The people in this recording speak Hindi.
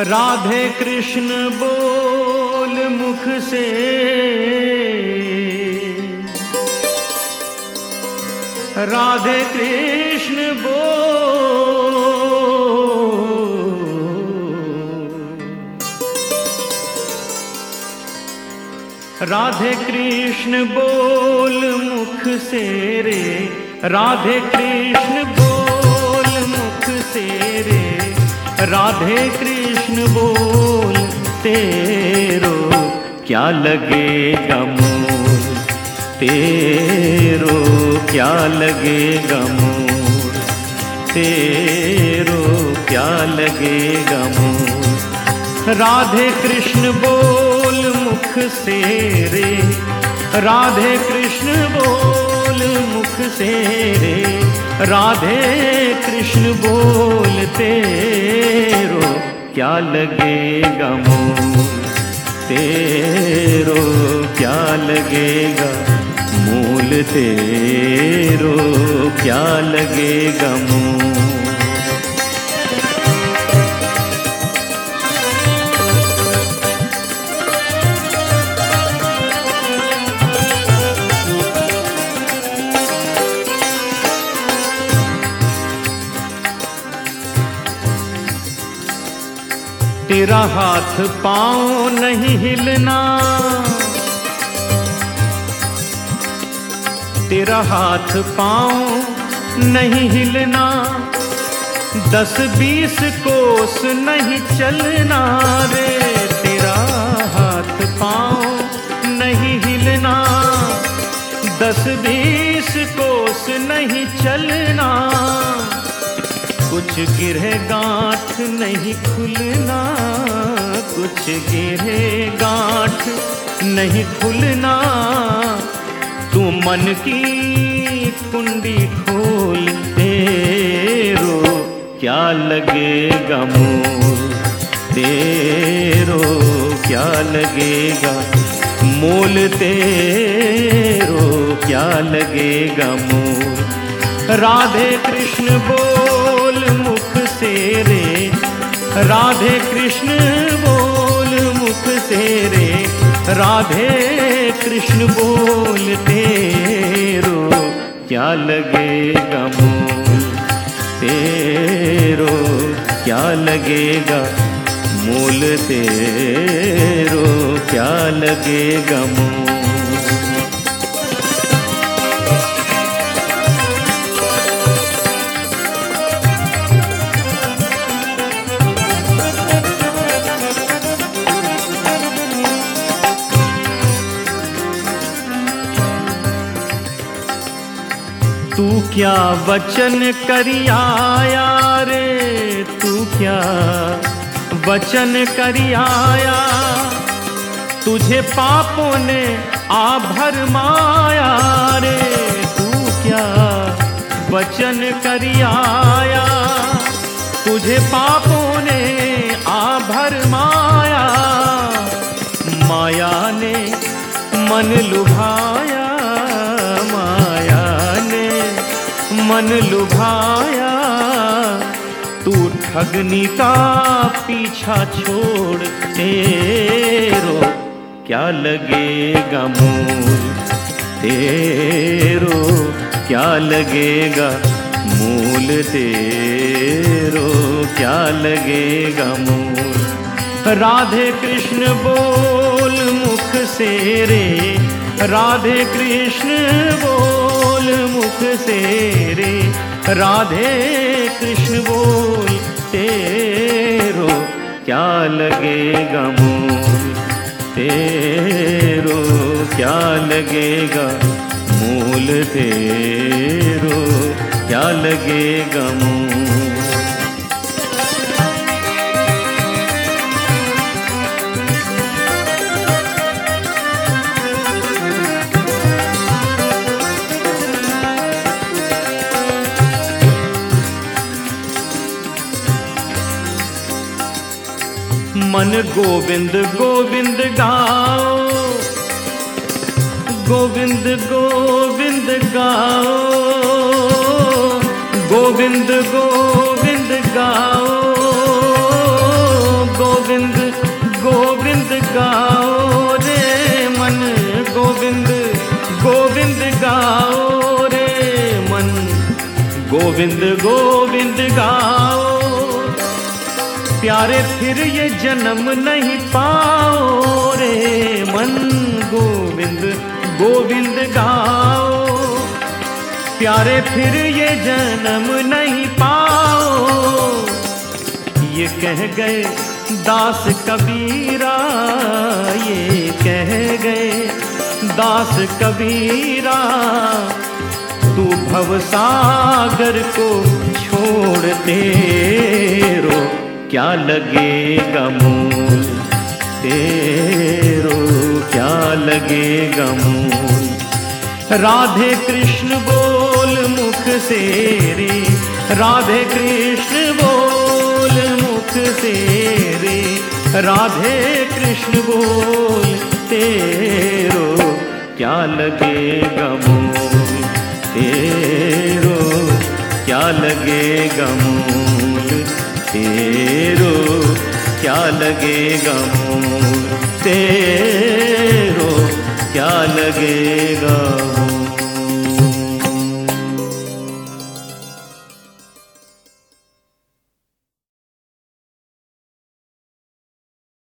राधे कृष्ण बोल मुख से। राधे कृष्ण बोल। राधे कृष्ण बोल मुख से रे। राधे कृष्ण बोल मुख से रे। राधे कृष्ण बोल, तेरो क्या लगेगा मोर? तेरो क्या लगेगा मोर? तेरो क्या लगेगा मोर? राधे कृष्ण बोल, मुख से रे राधे कृष्ण बोल, मुख से रे राधे कृष्ण बोल रो, क्या लगेगा मोर? तेरो, क्या लगेगा? मूल तेरो, क्या लगेगा मूल तेरा हाथ पाँव नहीं हिलना। तेरा हाथ पाँव नहीं हिलना। दस बीस कोस नहीं चलना रे। तेरा हाथ पाँव नहीं हिलना। दस बीस कोस नहीं चलना। कुछ गिरे गांठ नहीं खुलना, कुछ गिरे गांठ नहीं खुलना। तू मन की कुंडी खोल तेरो क्या लगेगा मोर? तेरो क्या लगेगा? मोल तेरो क्या लगेगा मोर? राधे कृष्ण बोल राधे कृष्ण बोल मुख से रे राधे कृष्ण बोल तेरो। क्या लगेगा मोल तेरो? क्या लगेगा मोल तेरो? क्या लगेगा मोल क्या वचन करियाया रे तू क्या वचन करियाया? तुझे पापों ने आ भरमाया रे तू क्या वचन करियाया? तुझे पापों ने आ भरमाया माया ने मन लुभाया मन लुभाया, तू ठगनी का पीछा छोड़ तेरो, क्या लगेगा मूल? तेरो, क्या लगेगा मूल? तेरो, क्या लगेगा मूल? राधे कृष्ण बोल मुख से रे, राधे कृष्ण बोल मुख से रे राधे कृष्ण बोल तेरो, क्या लगेगा मूल? तेरो, क्या लगेगा मूल? तेरो, क्या लगेगा मूल? मन गोविंद गोविंद गाओ। गोविंद गोविंद गाओ। गोविंद गोविंद गाओ। गोविंद गोविंद गाओ। रे मन गोविंद गोविंद गाओ। रे मन गोविंद गोविंद गाओ। प्यारे, फिर ये जन्म नहीं पाओ रे। मन गोविंद गोविंद गाओ। प्यारे, फिर ये जन्म नहीं पाओ। ये कह गए दास कबीरा, ये कह गए दास कबीरा। तू भव सागर को छोड़ते रो क्या लगेगा मूल? तेरो क्या लगेगा मूल? राधे कृष्ण बोल मुख से रे राधे कृष्ण बोल मुख से रे राधे कृष्ण बोल, तेरो क्या लगेगा मूल? तेरो क्या लगेगा मूल? तेरो क्या लगेगा मोर? तेरो क्या लगेगा